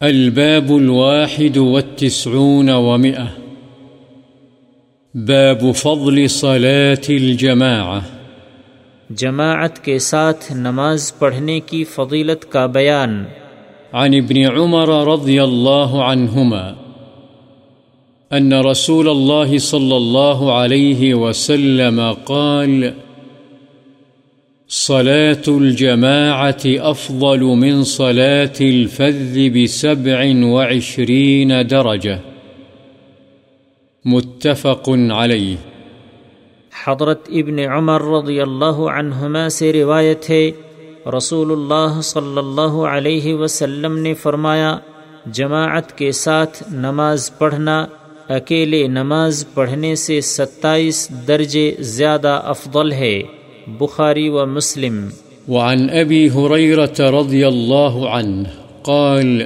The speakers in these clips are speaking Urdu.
الباب الواحد والتسعون ومئة. باب فضل صلاة الجماعة. جماعت کے ساتھ نماز پڑھنے کی فضیلت کا بیان۔ عن ابن عمر رضي الله عنهما أن رسول الله صلى الله عليه وسلم قال صلاة الجماعة أفضل من صلاة الفذ بسبع وعشرين درجة. متفق عليه. حضرت ابن عمر رضی اللہ عنہما سے روایت ہے، رسول اللہ صلی اللہ علیہ وسلم نے فرمایا، جماعت کے ساتھ نماز پڑھنا، اکیلے نماز پڑھنے سے ستائیس درجے زیادہ افضل ہے۔ بخاری و مسلم۔ وعن أبي هريرة رضي الله عنه قال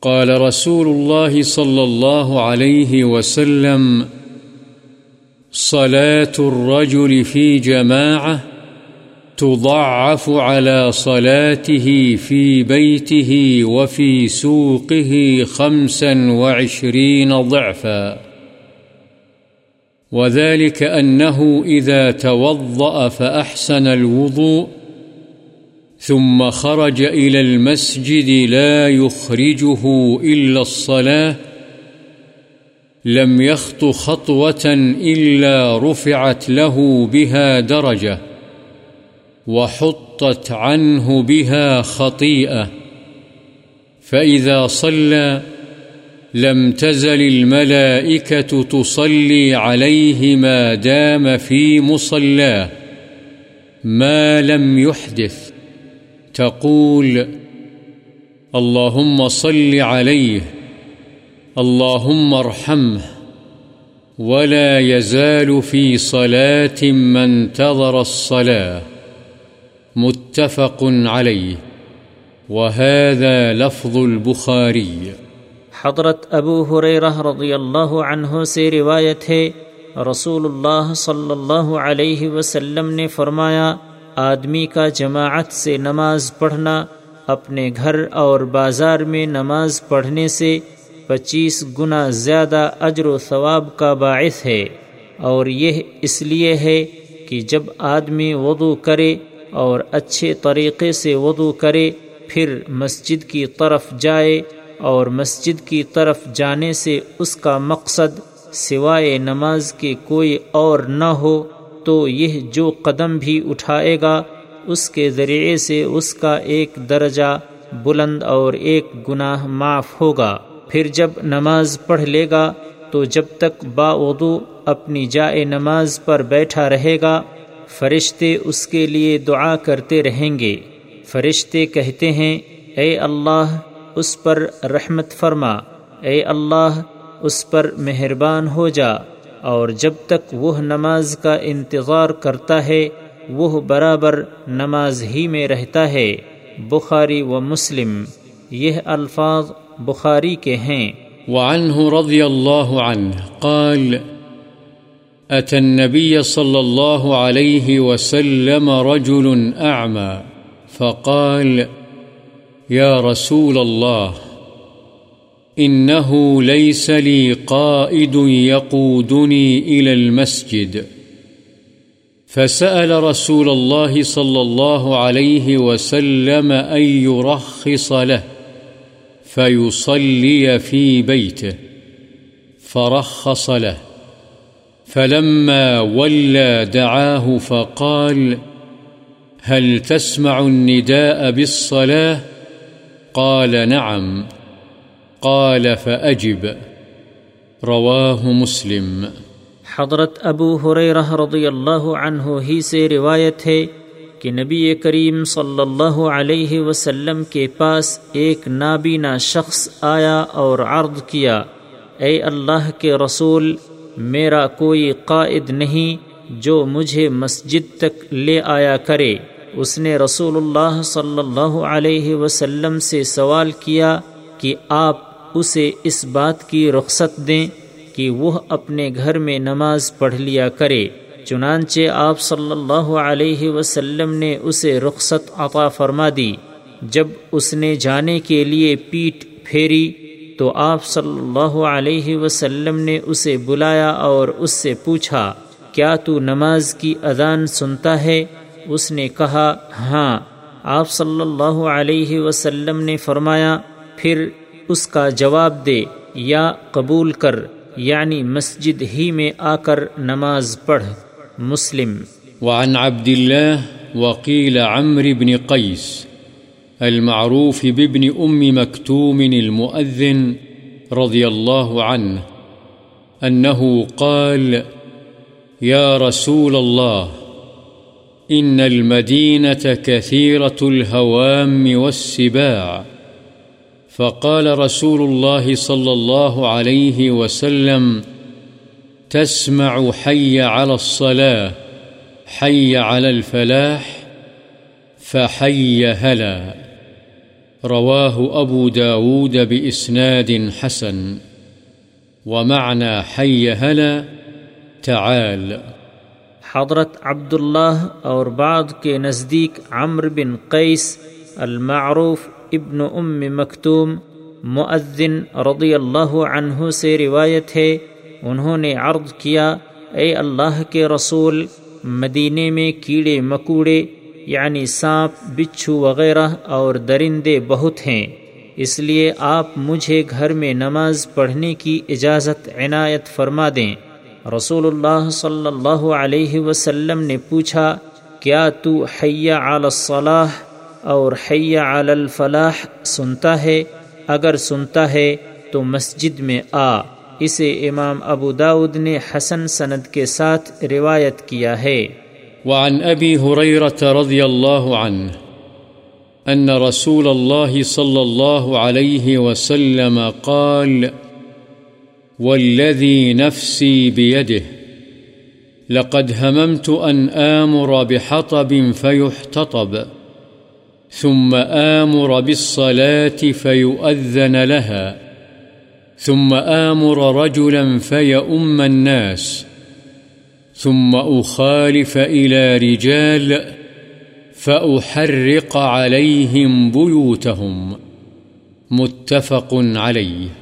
قال رسول الله صلى الله عليه وسلم، صلاة الرجل في جماعة تضعف على صلاته في بيته وفي سوقه خمسا وعشرين ضعفا۔ وذلك أنه إذا توضأ فأحسن الوضوء، ثم خرج إلى المسجد لا يخرجه إلا الصلاة، لم يخط خطوة إلا رفعت له بها درجة، وحطت عنه بها خطيئة، فإذا صلى لم تزل الملائكة تصلي عليه ما دام في مصلاه. ما لم يحدث. تقول، اللهم صل عليه، اللهم ارحمه، ولا يزال في صلاة من انتظر الصلاة. متفق عليه. وهذا لفظ البخاري. حضرت ابو حریرہ رضی اللہ عنہ سے روایت ہے، رسول اللہ صلی اللہ علیہ وسلم نے فرمایا، آدمی کا جماعت سے نماز پڑھنا، اپنے گھر اور بازار میں نماز پڑھنے سے پچیس گنا زیادہ اجر و ثواب کا باعث ہے۔ اور یہ اس لیے ہے کہ جب آدمی وضو کرے اور اچھے طریقے سے وضو کرے، پھر مسجد کی طرف جائے اور مسجد کی طرف جانے سے اس کا مقصد سوائے نماز کے کوئی اور نہ ہو تو یہ جو قدم بھی اٹھائے گا، اس کے ذریعے سے اس کا ایک درجہ بلند اور ایک گناہ معاف ہوگا۔ پھر جب نماز پڑھ لے گا، تو جب تک باوضو اپنی جائے نماز پر بیٹھا رہے گا، فرشتے اس کے لیے دعا کرتے رہیں گے۔ فرشتے کہتے ہیں، اے اللہ اس پر رحمت فرما۔ اے اللہ، اس پر مہربان ہو جا، اور جب تک وہ نماز کا انتظار کرتا ہے، وہ برابر نماز ہی میں رہتا ہے۔ بخاری و مسلم، یہ الفاظ بخاری کے ہیں۔ وعنه رضي الله عنه قال أتى النبي صلى الله عليه وسلم رجل أعمى فقال يا رسول الله إنه ليس لي قائد يقودني إلى المسجد فسأل رسول الله صلى الله عليه وسلم أن يرخص له فيصلي في بيته فرخص له فلما ولى دعاه فقال هل تسمع النداء بالصلاة قال نعم، قال فأجب. رواه مسلم. حضرت ابو حریرہ رضی اللہ عنہ ہی سے روایت ہے کہ نبی کریم صلی اللہ علیہ وسلم کے پاس ایک نابینا شخص آیا اور عرض کیا، اے اللہ کے رسول، میرا کوئی قائد نہیں جو مجھے مسجد تک لے آیا کرے۔ اس نے رسول اللہ صلی اللہ علیہ وسلم سے سوال کیا کہ آپ اسے اس بات کی رخصت دیں کہ وہ اپنے گھر میں نماز پڑھ لیا کرے۔ چنانچہ آپ صلی اللہ علیہ وسلم نے اسے رخصت عطا فرما دی۔ جب اس نے جانے کے لیے پیٹ پھیری تو آپ صلی اللہ علیہ وسلم نے اسے بلایا اور اس سے پوچھا، کیا تو نماز کی اذان سنتا ہے؟ اس نے کہا ہاں آپ صلی اللہ علیہ وسلم نے فرمایا، پھر اس کا جواب دے یا قبول کر یعنی مسجد ہی میں آ کر نماز پڑھ۔ مسلم۔ وعن عبد الله وقيل عمرو بن قيس المعروف بابن أم مكتوم المؤذن رضي الله عنه أنه قال، يا رسول الله إن المدينة كثيرة الهوام والسباع فقال رسول الله صلى الله عليه وسلم تسمع حي على الصلاة، حي على الفلاح، فحي هلا۔ رواه أبو داود بإسناد حسن، ومعنى حي هلا تعال حضرت عبداللہ اور بعد کے نزدیک عمر بن قیس المعروف ابن ام مکتوم معذن رضی اللہ عنہ سے روایت ہے، انہوں نے عرض کیا، اے اللہ کے رسول، مدینے میں کیڑے مکوڑے یعنی سانپ، بچھو وغیرہ اور درندے بہت ہیں۔ اس لیے آپ مجھے گھر میں نماز پڑھنے کی اجازت عنایت فرما دیں۔ رسول اللہ صلی اللہ علیہ وسلم نے پوچھا کیا تو حیا علی الصلاح اور حیا علی الفلاح سنتا ہے اگر سنتا ہے تو مسجد میں آ اسے امام ابو داود نے حسن سند کے ساتھ روایت کیا ہے وعن أبي هريرة رضي الله عنه أن رسول الله صلى الله عليه وسلم قال والذي نفسي بيده. لقد هممت أن آمر بحطب فيحتطب، ثم آمر بالصلاة فيؤذن لها، ثم آمر رجلا فيؤم الناس، ثم أخالف إلى رجال فأحرق عليهم بيوتهم. متفق عليه.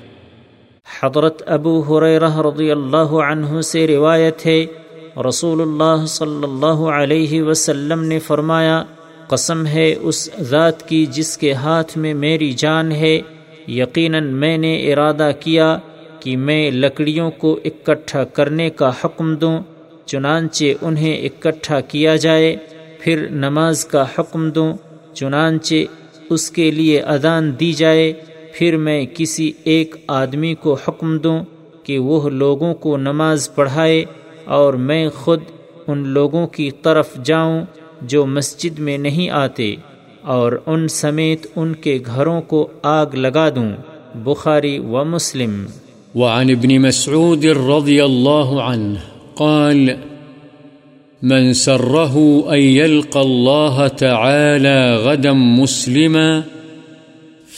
حضرت ابو حریرہ رضی اللہ عنہ سے روایت ہے، رسول اللہ صلی اللہ علیہ وسلم نے فرمایا، قسم ہے اس ذات کی جس کے ہاتھ میں میری جان ہے۔ یقیناً میں نے ارادہ کیا کہ میں لکڑیوں کو اکٹھا کرنے کا حکم دوں، چنانچہ انہیں اکٹھا کیا جائے، پھر نماز کا حکم دوں، چنانچہ اس کے لیے اذان دی جائے۔ پھر میں کسی ایک آدمی کو حکم دوں کہ وہ لوگوں کو نماز پڑھائے اور میں خود ان لوگوں کی طرف جاؤں جو مسجد میں نہیں آتے اور ان سمیت ان کے گھروں کو آگ لگا دوں۔ بخاری و مسلم۔ وعن ابن مسعود رضی اللہ عنہ قال، من سره أن يلقى الله تعالى غدا مسلما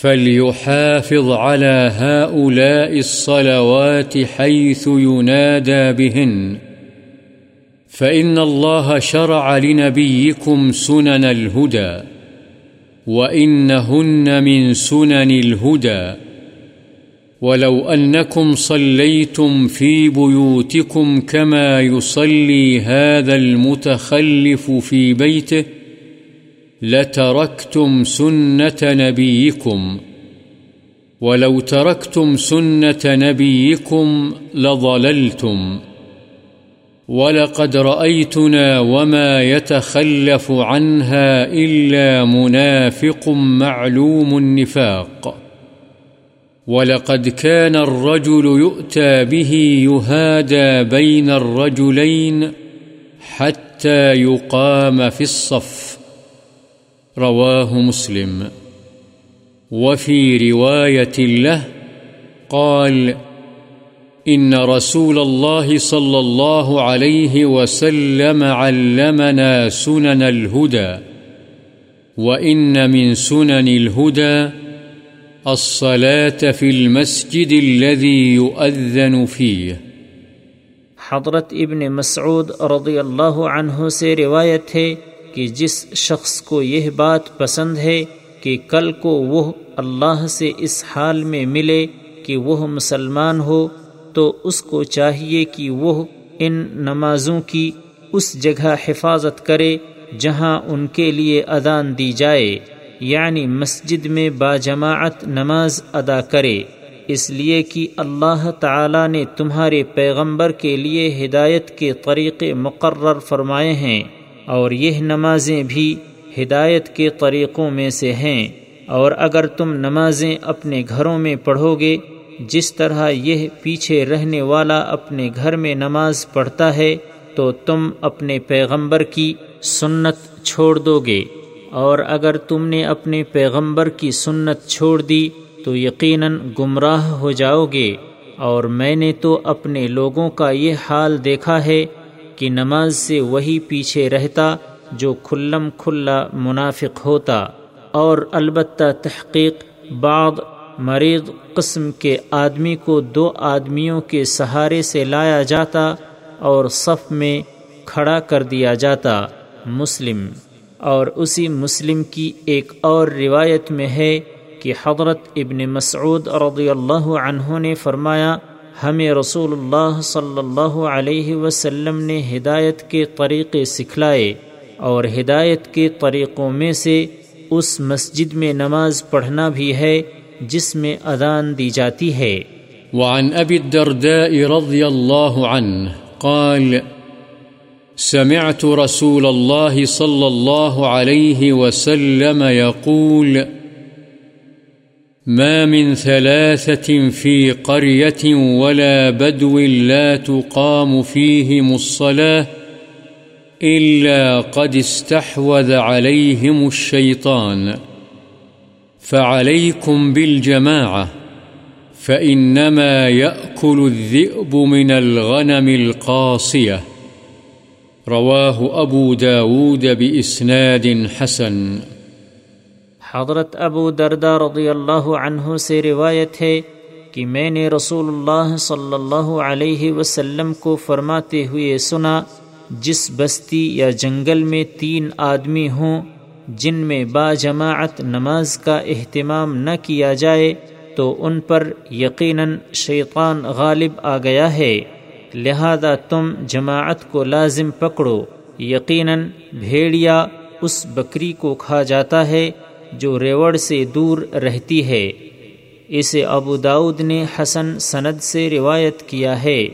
فليحافظ على هؤلاء الصلوات حيث ينادى بهن فإن الله شرع لنبيكم سنن الهدى وإنهن من سنن الهدى ولو أنكم صليتم في بيوتكم كما يصلي هذا المتخلف في بيته لتركتم سنة نبيكم، ولو تركتم سنة نبيكم لضللتم، ولقد رأيتنا وما يتخلف عنها إلا منافق معلوم النفاق، ولقد كان الرجل يؤتى به يهادى بين الرجلين حتى يقام في الصف. رواه مسلم. وفي رواية له قال إن رسول الله صلى الله عليه وسلم علمنا سنن الهدى، وإن من سنن الهدى الصلاة في المسجد الذي يؤذن فيه. حضرت ابن مسعود رضی اللہ عنہ سے روایت ہے کہ جس شخص کو یہ بات پسند ہے کہ کل کو وہ اللہ سے اس حال میں ملے کہ وہ مسلمان ہو، تو اس کو چاہیے کہ وہ ان نمازوں کی اس جگہ حفاظت کرے جہاں ان کے لیے ادان دی جائے یعنی مسجد میں باجماعت نماز ادا کرے۔ اس لیے کہ اللہ تعالی نے تمہارے پیغمبر کے لیے ہدایت کے طریقے مقرر فرمائے ہیں۔ اور یہ نمازیں بھی ہدایت کے طریقوں میں سے ہیں۔ اور اگر تم نمازیں اپنے گھروں میں پڑھو گے جس طرح یہ پیچھے رہنے والا اپنے گھر میں نماز پڑھتا ہے، تو تم اپنے پیغمبر کی سنت چھوڑ دو گے اور اگر تم نے اپنے پیغمبر کی سنت چھوڑ دی، تو یقیناً گمراہ ہو جاؤ گے اور میں نے تو اپنے لوگوں کا یہ حال دیکھا ہے کہ نماز سے وہی پیچھے رہتا جو کھلم کھلا منافق ہوتا اور البتہ تحقیق بعض مریض قسم کے آدمی کو دو آدمیوں کے سہارے سے لایا جاتا اور صف میں کھڑا کر دیا جاتا مسلم اور اسی مسلم کی ایک اور روایت میں ہے کہ حضرت ابن مسعود رضی اللہ عنہ نے فرمایا ہمیں رسول اللہ صلی اللہ علیہ وسلم نے ہدایت کے طریقے سکھلائے اور ہدایت کے طریقوں میں سے اس مسجد میں نماز پڑھنا بھی ہے جس میں اذان دی جاتی ہے۔ وعن ابی الدرداء رضی اللہ عنہ قال، سمعت رسول الله صلى الله عليه وسلم يقول ما من ثلاثة في قرية ولا بدو لا تقام فيهم الصلاة إلا قد استحوذ عليهم الشيطان. فعليكم بالجماعة، فإنما يأكل الذئب من الغنم القاصية. رواه أبو داود بإسناد حسن. حضرت ابو دردہ رضی اللہ عنہ سے روایت ہے کہ میں نے رسول اللہ صلی اللہ علیہ وسلم کو فرماتے ہوئے سنا، جس بستی یا جنگل میں تین آدمی ہوں، جن میں با جماعت نماز کا اہتمام نہ کیا جائے، تو ان پر یقیناً شیطان غالب آ گیا ہے۔ لہذا تم جماعت کو لازم پکڑو، یقیناً بھیڑیا اس بکری کو کھا جاتا ہے جو ریوڑ سے دور رہتی ہے۔ اسے ابو داود نے حسن سند سے روایت کیا ہے۔